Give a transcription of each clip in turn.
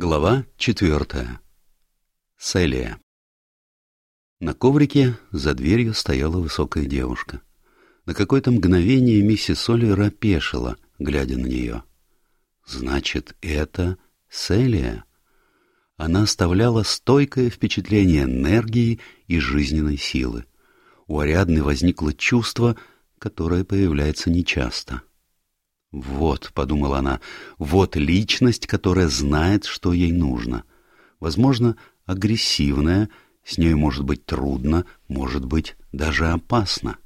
Глава четвертая. Селия. На коврике за дверью стояла высокая девушка. На какое-то мгновение миссис Оливер опешила, глядя на нее. Значит, это Селия. Она оставляла стойкое впечатление энергии и жизненной силы. У Ариадны возникло чувство, которое появляется нечасто — «Вот», — подумала она, — «вот личность, которая знает, что ей нужно. Возможно, агрессивная, с ней может быть трудно, может быть, даже опасно.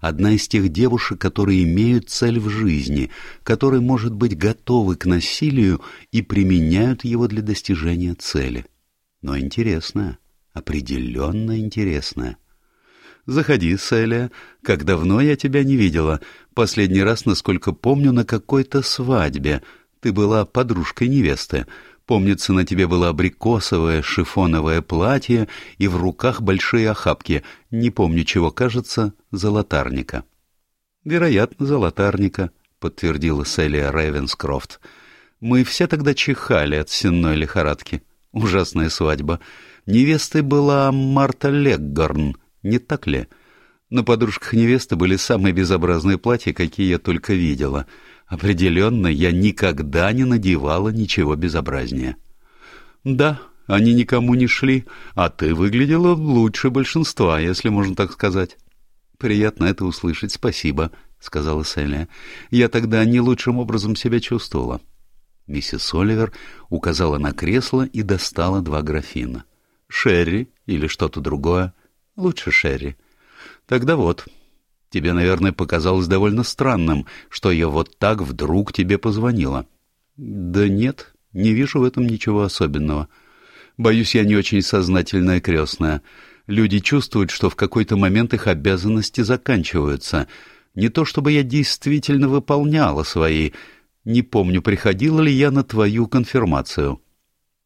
Одна из тех девушек, которые имеют цель в жизни, которые, может быть, готовы к насилию и применяют его для достижения цели. Но интересная, определенно интересная. «Заходи, Селия. Как давно я тебя не видела. Последний раз, насколько помню, на какой-то свадьбе. Ты была подружкой невесты. Помнится, на тебе было абрикосовое шифоновое платье и в руках большие охапки. Не помню, чего кажется, золотарника». «Вероятно, золотарника», — подтвердила Селия Рейвенскрофт. «Мы все тогда чихали от сенной лихорадки. Ужасная свадьба. Невестой была Марта Леггорн» не так ли? На подружках невесты были самые безобразные платья, какие я только видела. Определенно, я никогда не надевала ничего безобразнее. Да, они никому не шли, а ты выглядела лучше большинства, если можно так сказать. Приятно это услышать, спасибо, — сказала Селия. Я тогда не лучшим образом себя чувствовала. Миссис Оливер указала на кресло и достала два графина. Шерри или что-то другое. Лучше Шерри. Тогда вот. Тебе, наверное, показалось довольно странным, что я вот так вдруг тебе позвонила. Да нет, не вижу в этом ничего особенного. Боюсь, я не очень сознательная крестная. Люди чувствуют, что в какой-то момент их обязанности заканчиваются. Не то чтобы я действительно выполняла свои. Не помню, приходила ли я на твою конфирмацию.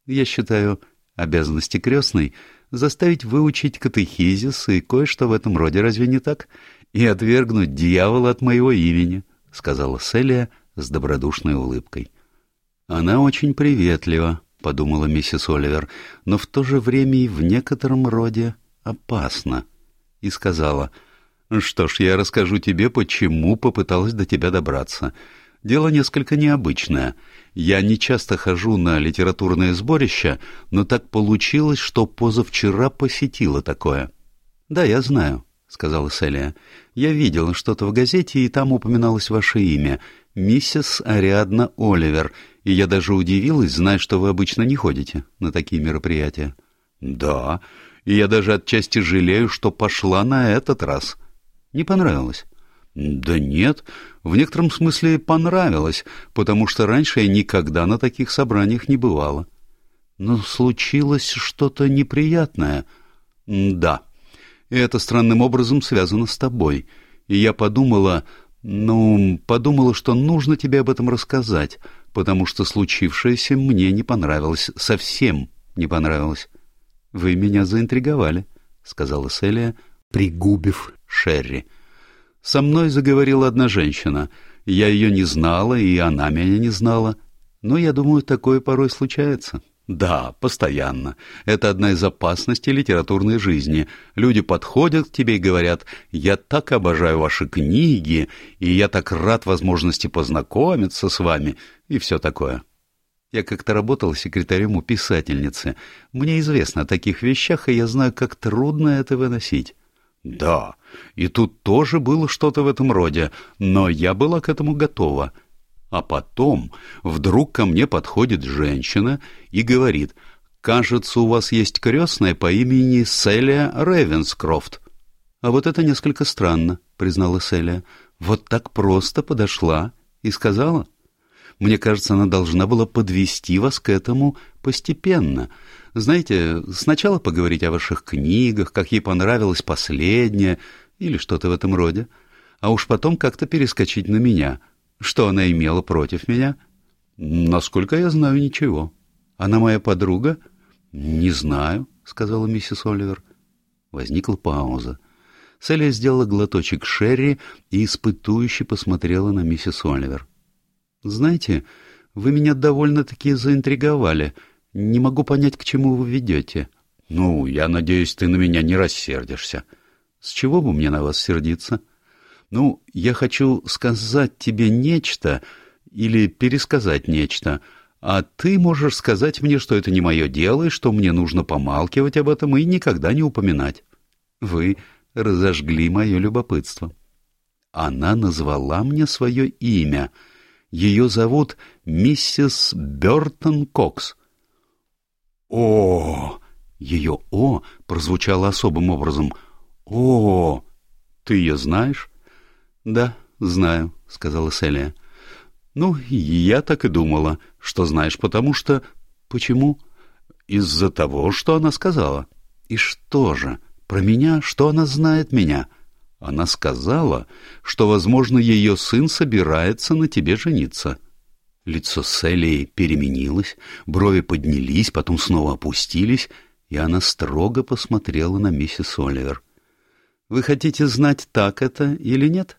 Я считаю, обязанности крестной — заставить выучить катехизис и кое-что в этом роде, разве не так? И отвергнуть дьявола от моего имени, — сказала Селия с добродушной улыбкой. Она очень приветлива, — подумала миссис Оливер, — но в то же время и в некотором роде опасна. И сказала, — Что ж, я расскажу тебе, почему попыталась до тебя добраться. Дело несколько необычное. Я не часто хожу на литературное сборище, но так получилось, что позавчера посетила такое. — Да, я знаю, — сказала Селия. — Я видела что-то в газете, и там упоминалось ваше имя — миссис Ариадна Оливер, и я даже удивилась, зная, что вы обычно не ходите на такие мероприятия. — Да, и я даже отчасти жалею, что пошла на этот раз. Не понравилось. Да нет, в некотором смысле понравилось, потому что раньше я никогда на таких собраниях не бывала. Но случилось что-то неприятное. Да, и это странным образом связано с тобой. И я подумала, ну, подумала, что нужно тебе об этом рассказать, потому что случившееся мне не понравилось, совсем не понравилось. Вы меня заинтриговали, — сказала Селия, пригубив Шерри. — со мной заговорила одна женщина. Я ее не знала, и она меня не знала. Но я думаю, такое порой случается. Да, постоянно. Это одна из опасностей литературной жизни. Люди подходят к тебе и говорят, я так обожаю ваши книги, и я так рад возможности познакомиться с вами, и все такое. Я как-то работал секретарем у писательницы. Мне известно о таких вещах, и я знаю, как трудно это выносить. Да, и тут тоже было что-то в этом роде, но я была к этому готова. А потом вдруг ко мне подходит женщина и говорит, «Кажется, у вас есть крестная по имени Селия Ревенскрофт». «А вот это несколько странно», — признала Селия. «Вот так просто подошла и сказала». Мне кажется, она должна была подвести вас к этому постепенно. Знаете, сначала поговорить о ваших книгах, как ей понравилась последняя, или что-то в этом роде, а уж потом как-то перескочить на меня. Что она имела против меня? Насколько я знаю, ничего. Она моя подруга? Не знаю, сказала миссис Оливер. Возникла пауза. Селия сделала глоточек Шерри и испытующе посмотрела на миссис Оливер. Знаете, вы меня довольно-таки заинтриговали. Не могу понять, к чему вы ведете. Ну, я надеюсь, ты на меня не рассердишься. С чего бы мне на вас сердиться? Ну, я хочу сказать тебе нечто или пересказать нечто, а ты можешь сказать мне, что это не мое дело и что мне нужно помалкивать об этом и никогда не упоминать. Вы разожгли мое любопытство. Она назвала мне свое имя. Ее зовут миссис Бертон Кокс. О! Ее «о» прозвучало особым образом. «О! Ты ее знаешь?» «Да, знаю», — сказала Селия. «Ну, я так и думала, что знаешь, потому что...» «Почему?» «Из-за того, что она сказала». «И что же? Про меня? Что она знает меня?» «Она сказала, что, возможно, ее сын собирается на тебе жениться». Лицо Селии переменилось, брови поднялись, потом снова опустились, и она строго посмотрела на миссис Оливер. «Вы хотите знать, так это или нет?»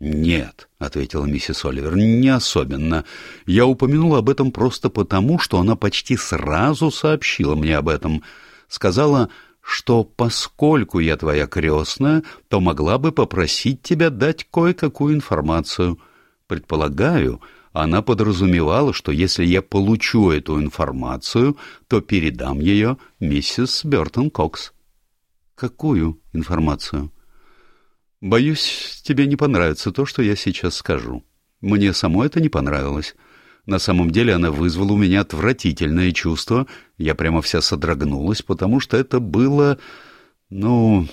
«Нет», — ответила миссис Оливер, — «не особенно. Я упомянула об этом просто потому, что она почти сразу сообщила мне об этом. Сказала, что поскольку я твоя крестная, то могла бы попросить тебя дать кое-какую информацию. Предполагаю, она подразумевала, что если я получу эту информацию, то передам ее миссис Бертон Кокс. Какую информацию? Боюсь, тебе не понравится то, что я сейчас скажу. Мне само это не понравилось. На самом деле она вызвала у меня отвратительное чувство. Я прямо вся содрогнулась, потому что это было, ну,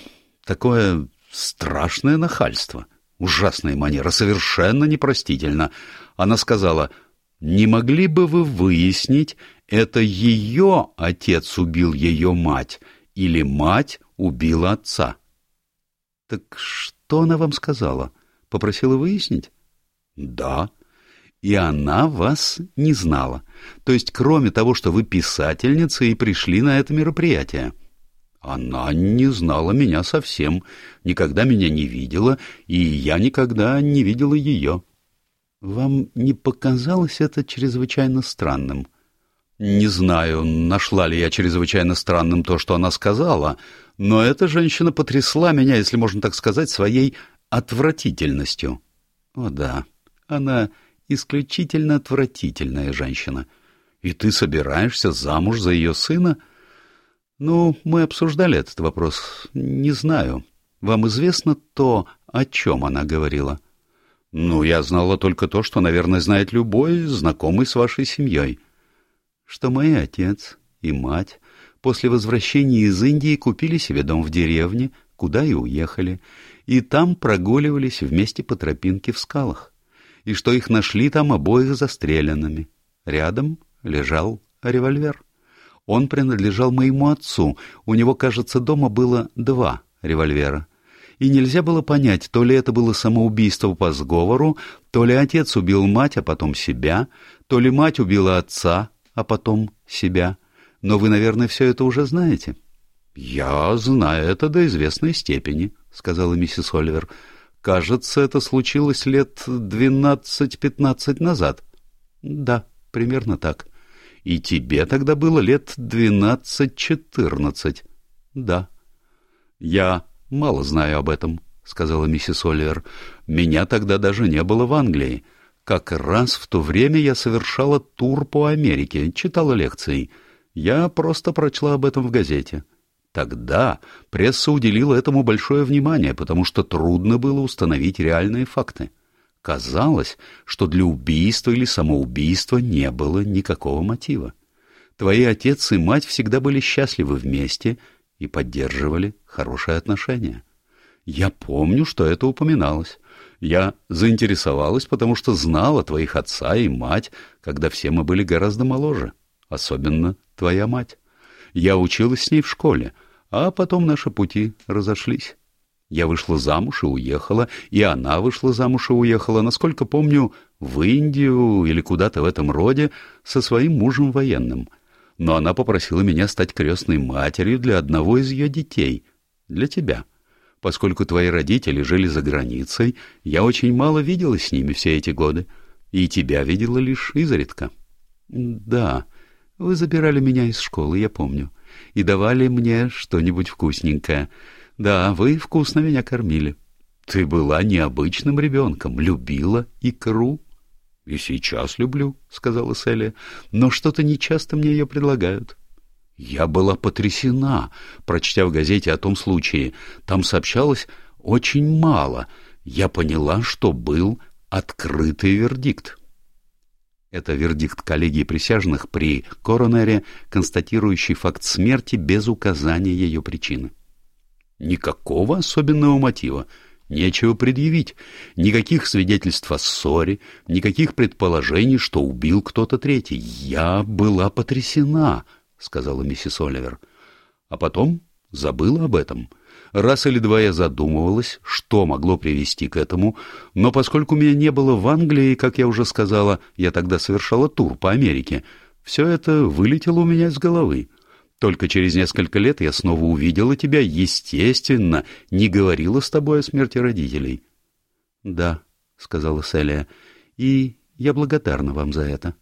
такое страшное нахальство. Ужасная манера, совершенно непростительно. Она сказала, «Не могли бы вы выяснить, это ее отец убил ее мать или мать убила отца?» «Так что она вам сказала? Попросила выяснить?» «Да». «И она вас не знала. То есть, кроме того, что вы писательница и пришли на это мероприятие?» Она не знала меня совсем, никогда меня не видела, и я никогда не видела ее. Вам не показалось это чрезвычайно странным? Не знаю, нашла ли я чрезвычайно странным то, что она сказала, но эта женщина потрясла меня, если можно так сказать, своей отвратительностью. О да, она исключительно отвратительная женщина. И ты собираешься замуж за ее сына — ну, мы обсуждали этот вопрос. Не знаю. Вам известно то, о чем она говорила? Ну, я знала только то, что, наверное, знает любой, знакомый с вашей семьей. Что мой отец и мать после возвращения из Индии купили себе дом в деревне, куда и уехали, и там прогуливались вместе по тропинке в скалах, и что их нашли там обоих застреленными. Рядом лежал револьвер. Он принадлежал моему отцу, у него, кажется, дома было два револьвера. И нельзя было понять, то ли это было самоубийство по сговору, то ли отец убил мать, а потом себя, то ли мать убила отца, а потом себя. Но вы, наверное, все это уже знаете. — Я знаю это до известной степени, — сказала миссис Оливер. — Кажется, это случилось лет двенадцать-пятнадцать назад. — Да, примерно так. И тебе тогда было лет двенадцать-четырнадцать. Да. Я мало знаю об этом, сказала миссис Оливер. Меня тогда даже не было в Англии. Как раз в то время я совершала тур по Америке, читала лекции. Я просто прочла об этом в газете. Тогда пресса уделила этому большое внимание, потому что трудно было установить реальные факты. Казалось, что для убийства или самоубийства не было никакого мотива. Твои отец и мать всегда были счастливы вместе и поддерживали хорошие отношения. Я помню, что это упоминалось. Я заинтересовалась, потому что знала твоих отца и мать, когда все мы были гораздо моложе, особенно твоя мать. Я училась с ней в школе, а потом наши пути разошлись. Я вышла замуж и уехала, и она вышла замуж и уехала, насколько помню, в Индию или куда-то в этом роде со своим мужем военным. Но она попросила меня стать крестной матерью для одного из ее детей, для тебя. Поскольку твои родители жили за границей, я очень мало видела с ними все эти годы, и тебя видела лишь изредка. Да, Вы забирали меня из школы, я помню, и давали мне что-нибудь вкусненькое. Да, вы вкусно меня кормили. Ты была необычным ребенком, любила икру. — И сейчас люблю, — сказала Селия, — но что-то нечасто мне ее предлагают. Я была потрясена, прочтя в газете о том случае. Там сообщалось очень мало. Я поняла, что был открытый вердикт. Это вердикт коллегии присяжных при коронере, констатирующий факт смерти без указания ее причины. Никакого особенного мотива, нечего предъявить, никаких свидетельств о ссоре, никаких предположений, что убил кто-то третий. Я была потрясена, — сказала миссис Оливер. А потом забыла об этом — Раз или два я задумывалась, что могло привести к этому, но поскольку меня не было в Англии, как я уже сказала, я тогда совершала тур по Америке, все это вылетело у меня из головы. Только через несколько лет я снова увидела тебя, естественно, не говорила с тобой о смерти родителей. — Да, — сказала Селия, — и я благодарна вам за это.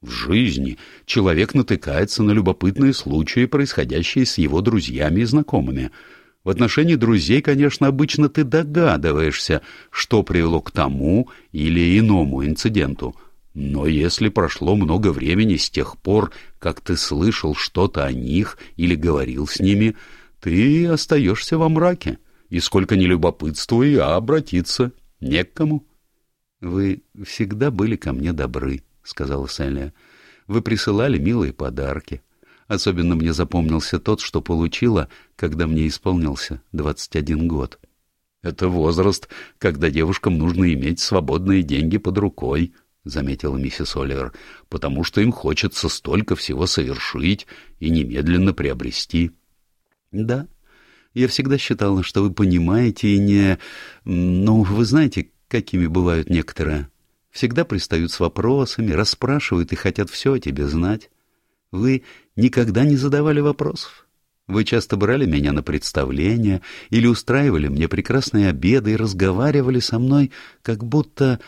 В жизни человек натыкается на любопытные случаи, происходящие с его друзьями и знакомыми — в отношении друзей, конечно, обычно ты догадываешься, что привело к тому или иному инциденту. Но если прошло много времени с тех пор, как ты слышал что-то о них или говорил с ними, ты остаешься во мраке. И сколько ни любопытствуй, а обратиться не к кому. — Вы всегда были ко мне добры, — сказала Селия. — Вы присылали милые подарки. Особенно мне запомнился тот, что получила, когда мне исполнился 21 год. «Это возраст, когда девушкам нужно иметь свободные деньги под рукой», — заметила миссис Оливер, «потому что им хочется столько всего совершить и немедленно приобрести». «Да, я всегда считала, что вы понимаете и не... Ну, вы знаете, какими бывают некоторые. Всегда пристают с вопросами, расспрашивают и хотят все о тебе знать. Вы никогда не задавали вопросов. Вы часто брали меня на представления или устраивали мне прекрасные обеды и разговаривали со мной, как будто...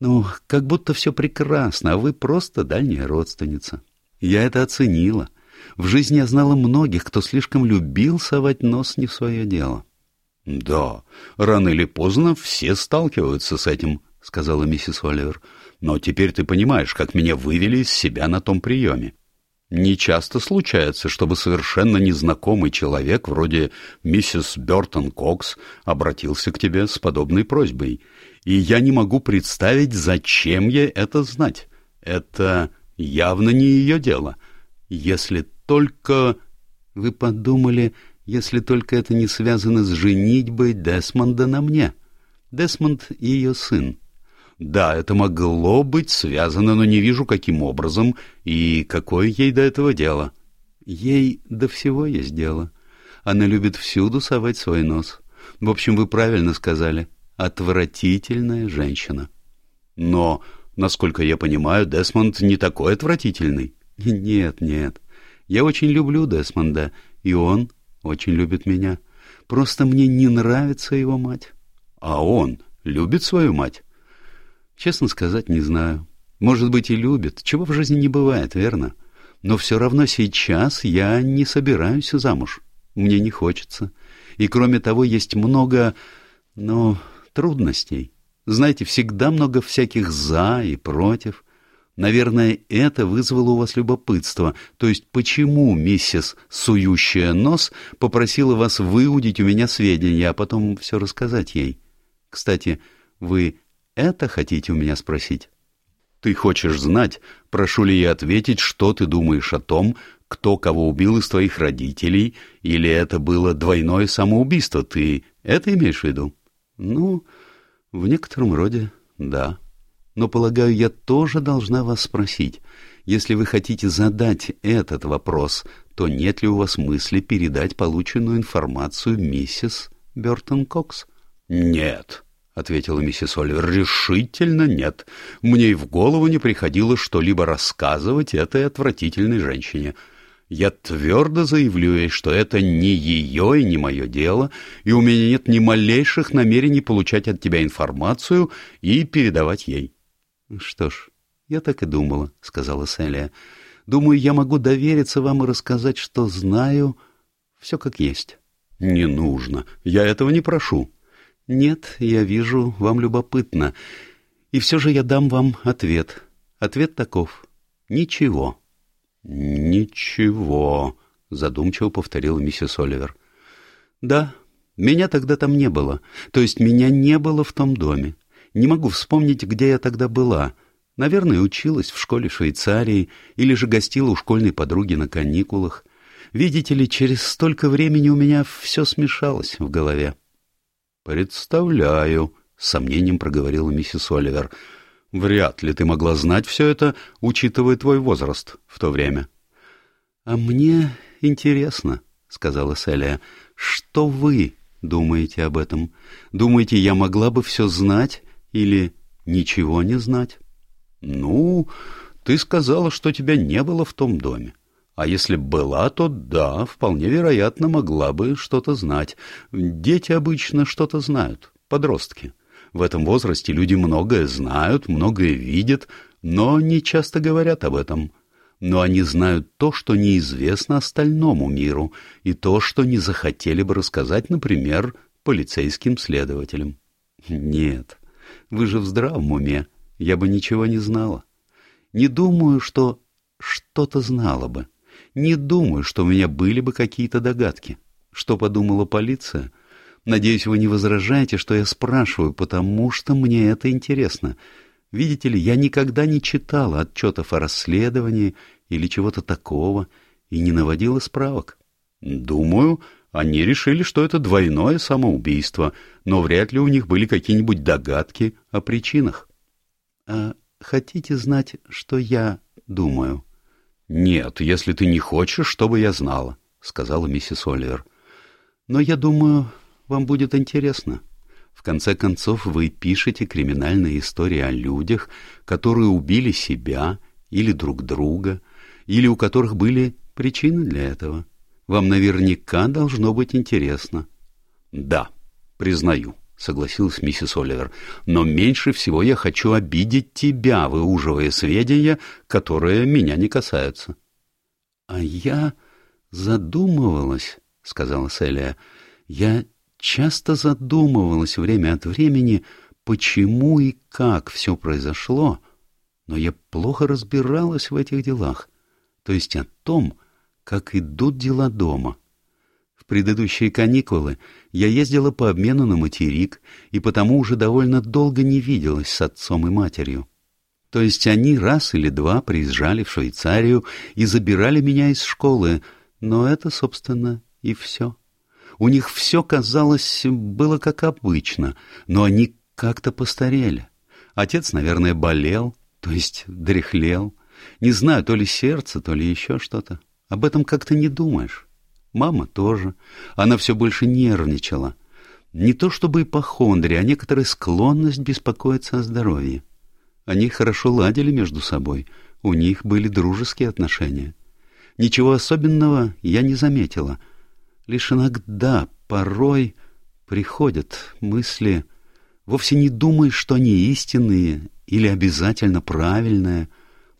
Ну, как будто все прекрасно, а вы просто дальняя родственница. Я это оценила. В жизни я знала многих, кто слишком любил совать нос не в свое дело. — Да, рано или поздно все сталкиваются с этим, — сказала миссис Оливер. — Но теперь ты понимаешь, как меня вывели из себя на том приеме. Не часто случается, чтобы совершенно незнакомый человек, вроде миссис Бертон Кокс, обратился к тебе с подобной просьбой. И я не могу представить, зачем ей это знать. Это явно не ее дело. Если только... Вы подумали, если только это не связано с женитьбой Десмонда на мне. Десмонд — ее сын. Да, это могло быть связано, но не вижу, каким образом и какое ей до этого дело. Ей до всего есть дело. Она любит всюду совать свой нос. В общем, вы правильно сказали. Отвратительная женщина. Но, насколько я понимаю, Десмонд не такой отвратительный. Нет, нет. Я очень люблю Десмонда, и он очень любит меня. Просто мне не нравится его мать. А он любит свою мать? Честно сказать, не знаю. Может быть, и любит. Чего в жизни не бывает, верно? Но все равно сейчас я не собираюсь замуж. Мне не хочется. И кроме того, есть много, ну, трудностей. Знаете, всегда много всяких «за» и «против». Наверное, это вызвало у вас любопытство. То есть, почему миссис «Сующая нос» попросила вас выудить у меня сведения, а потом все рассказать ей? Кстати, вы это хотите у меня спросить? Ты хочешь знать, прошу ли я ответить, что ты думаешь о том, кто кого убил из твоих родителей, или это было двойное самоубийство? Ты это имеешь в виду? Ну, в некотором роде, да. Но, полагаю, я тоже должна вас спросить. Если вы хотите задать этот вопрос, то нет ли у вас мысли передать полученную информацию миссис Бертон Кокс? Нет, — ответила миссис Оливер. — Решительно нет. Мне и в голову не приходило что-либо рассказывать этой отвратительной женщине. Я твердо заявлю ей, что это не ее и не мое дело, и у меня нет ни малейших намерений получать от тебя информацию и передавать ей. — Что ж, я так и думала, — сказала Селия. — Думаю, я могу довериться вам и рассказать, что знаю все как есть. — Не нужно. Я этого не прошу. — Нет, я вижу, вам любопытно. И все же я дам вам ответ. Ответ таков. Ничего. — Ничего, — задумчиво повторила миссис Оливер. — Да, меня тогда там не было. То есть меня не было в том доме. Не могу вспомнить, где я тогда была. Наверное, училась в школе Швейцарии или же гостила у школьной подруги на каникулах. Видите ли, через столько времени у меня все смешалось в голове. — Представляю, — с сомнением проговорила миссис Оливер. — Вряд ли ты могла знать все это, учитывая твой возраст в то время. — А мне интересно, — сказала Селия, — что вы думаете об этом? Думаете, я могла бы все знать или ничего не знать? Ну, ты сказала, что тебя не было в том доме. А если была, то да, вполне вероятно, могла бы что-то знать. Дети обычно что-то знают, подростки. В этом возрасте люди многое знают, многое видят, но не часто говорят об этом. Но они знают то, что неизвестно остальному миру, и то, что не захотели бы рассказать, например, полицейским следователям. Нет, вы же в здравом уме, я бы ничего не знала. Не думаю, что что-то знала бы. Не думаю, что у меня были бы какие-то догадки. Что подумала полиция? Надеюсь, вы не возражаете, что я спрашиваю, потому что мне это интересно. Видите ли, я никогда не читала отчетов о расследовании или чего-то такого и не наводила справок. Думаю, они решили, что это двойное самоубийство, но вряд ли у них были какие-нибудь догадки о причинах. — А хотите знать, что я думаю? — Нет, если ты не хочешь, чтобы я знала, — сказала миссис Оливер. — Но я думаю, вам будет интересно. В конце концов, вы пишете криминальные истории о людях, которые убили себя или друг друга, или у которых были причины для этого. Вам наверняка должно быть интересно. — Да, признаю, — согласилась миссис Оливер. — Но меньше всего я хочу обидеть тебя, выуживая сведения, которые меня не касаются. — А я задумывалась, — сказала Селия. — Я часто задумывалась время от времени, почему и как все произошло, но я плохо разбиралась в этих делах, то есть о том, как идут дела дома. — в предыдущие каникулы я ездила по обмену на материк и потому уже довольно долго не виделась с отцом и матерью. То есть они раз или два приезжали в Швейцарию и забирали меня из школы, но это, собственно, и все. У них все, казалось, было как обычно, но они как-то постарели. Отец, наверное, болел, то есть дряхлел. Не знаю, то ли сердце, то ли еще что-то. Об этом как-то не думаешь. Мама тоже. Она все больше нервничала. Не то чтобы ипохондрия, а некоторая склонность беспокоиться о здоровье. Они хорошо ладили между собой, у них были дружеские отношения. Ничего особенного я не заметила. Лишь иногда, порой, приходят мысли, вовсе не думаешь, что они истинные или обязательно правильные,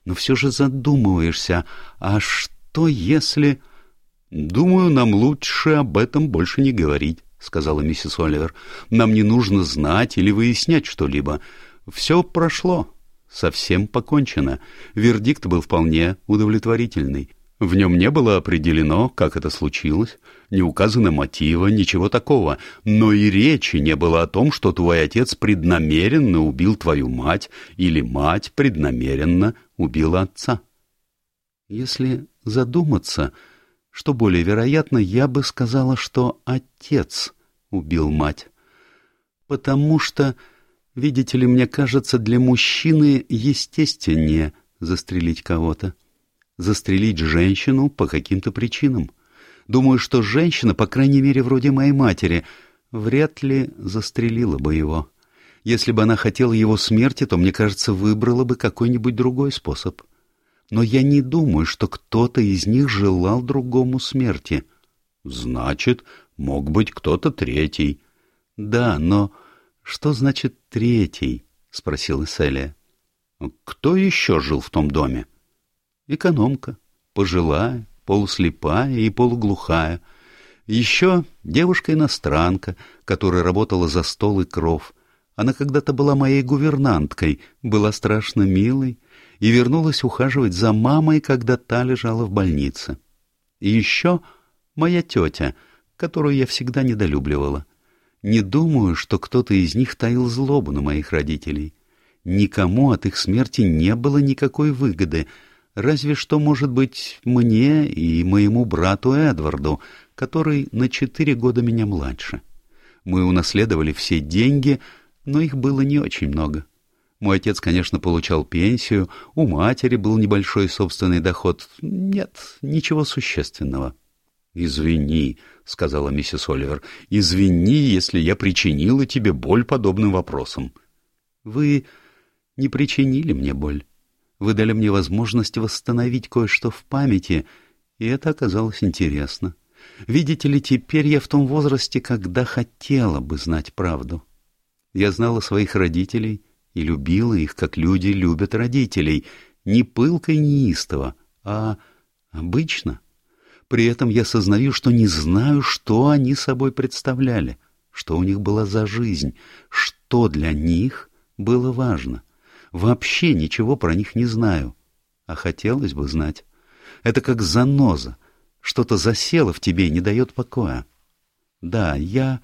но все же задумываешься, а что если... «Думаю, нам лучше об этом больше не говорить», — сказала миссис Оливер. «Нам не нужно знать или выяснять что-либо. Все прошло. Совсем покончено. Вердикт был вполне удовлетворительный. В нем не было определено, как это случилось, не указано мотива, ничего такого, но и речи не было о том, что твой отец преднамеренно убил твою мать или мать преднамеренно убила отца. Если задуматься, что более вероятно, я бы сказала, что отец убил мать. Потому что, видите ли, мне кажется, для мужчины естественнее застрелить кого-то. Застрелить женщину по каким-то причинам. Думаю, что женщина, по крайней мере, вроде моей матери, вряд ли застрелила бы его. Если бы она хотела его смерти, то, мне кажется, выбрала бы какой-нибудь другой способ. — но я не думаю, что кто-то из них желал другому смерти. Значит, мог быть кто-то третий. Да, но что значит третий? спросила Селия. Кто еще жил в том доме? Экономка, пожилая, полуслепая и полуглухая. Еще девушка-иностранка, которая работала за стол и кров. Она когда-то была моей гувернанткой, была страшно милой и вернулась ухаживать за мамой, когда та лежала в больнице. И еще моя тетя, которую я всегда недолюбливала. Не думаю, что кто-то из них таил злобу на моих родителей. Никому от их смерти не было никакой выгоды, разве что, может быть, мне и моему брату Эдварду, который на четыре года меня младше. Мы унаследовали все деньги, но их было не очень много. Мой отец, конечно, получал пенсию, у матери был небольшой собственный доход. Нет, ничего существенного. «Извини», — сказала миссис Оливер, — «извини, если я причинила тебе боль подобным вопросом». «Вы не причинили мне боль. Вы дали мне возможность восстановить кое-что в памяти, и это оказалось интересно. Видите ли, теперь я в том возрасте, когда хотела бы знать правду. Я знала своих родителей и любила их, как люди любят родителей, не пылко и неистово, а обычно. При этом я сознаю, что не знаю, что они собой представляли, что у них была за жизнь, что для них было важно. Вообще ничего про них не знаю, а хотелось бы знать. Это как заноза, что-то засело в тебе и не дает покоя. Да, я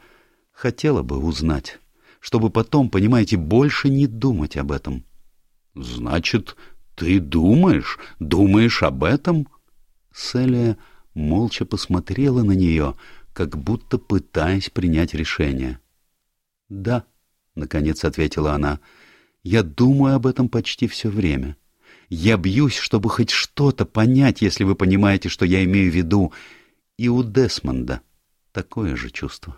хотела бы узнать, чтобы потом, понимаете, больше не думать об этом. — Значит, ты думаешь, думаешь об этом? Селия молча посмотрела на нее, как будто пытаясь принять решение. — Да, — наконец ответила она, — я думаю об этом почти все время. Я бьюсь, чтобы хоть что-то понять, если вы понимаете, что я имею в виду. И у Десмонда такое же чувство.